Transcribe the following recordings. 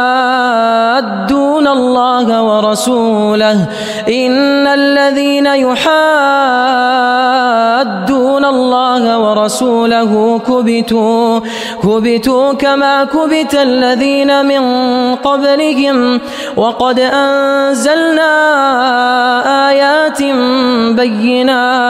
يحادون الله ورسوله إن الذين يحادون الله ورسوله كبتوا كبتوا كما كبت الذين من قبلهم. وقد أنزلنا آيات بينات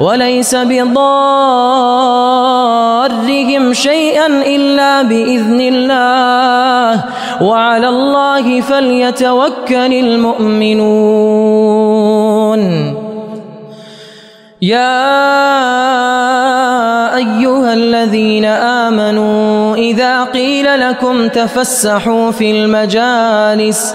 وليس بضارهم شيئا إلا بإذن الله وعلى الله فليتوكل المؤمنون. يا أيها الذين آمنوا إذا قيل لكم تفسحوا في المجالس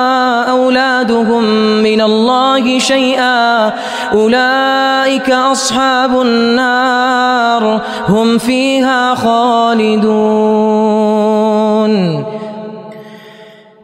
أولادهم من الله شيئا. أولئك أصحاب النار. هم فيها خالدون.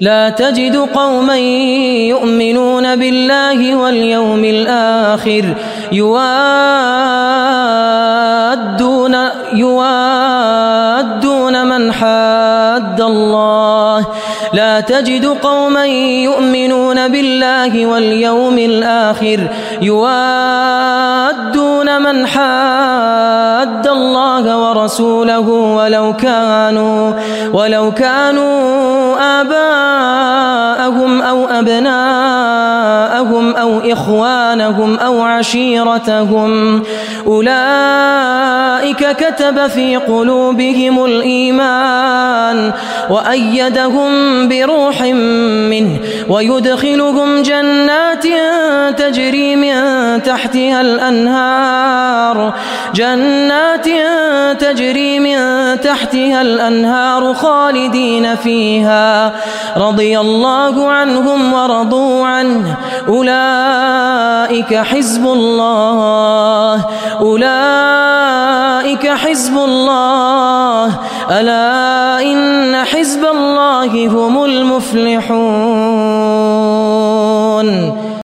لا تجد قوما يؤمنون بالله واليوم الآخر يوادون يوادون من حاد الله. لا تجد قوما يؤمنون بالله واليوم الآخر يوادون من حاد الله ورسوله ولو كانوا ولو كانوا آباءهم أو أبناءهم أو إخوانهم أو عشيرتهم. أولئك كتب في قلوبهم الإيمان وأيدهم بروح منه ويدخلهم جنات تجري من تحتها الأنهار. جنات تجري من تحتها الأنهار خالدين فيها. رضي الله عنهم ورضوا عنه. أولئك حزب الله. أولئك حزب الله. ألا إن حزب الله هم المفلحون.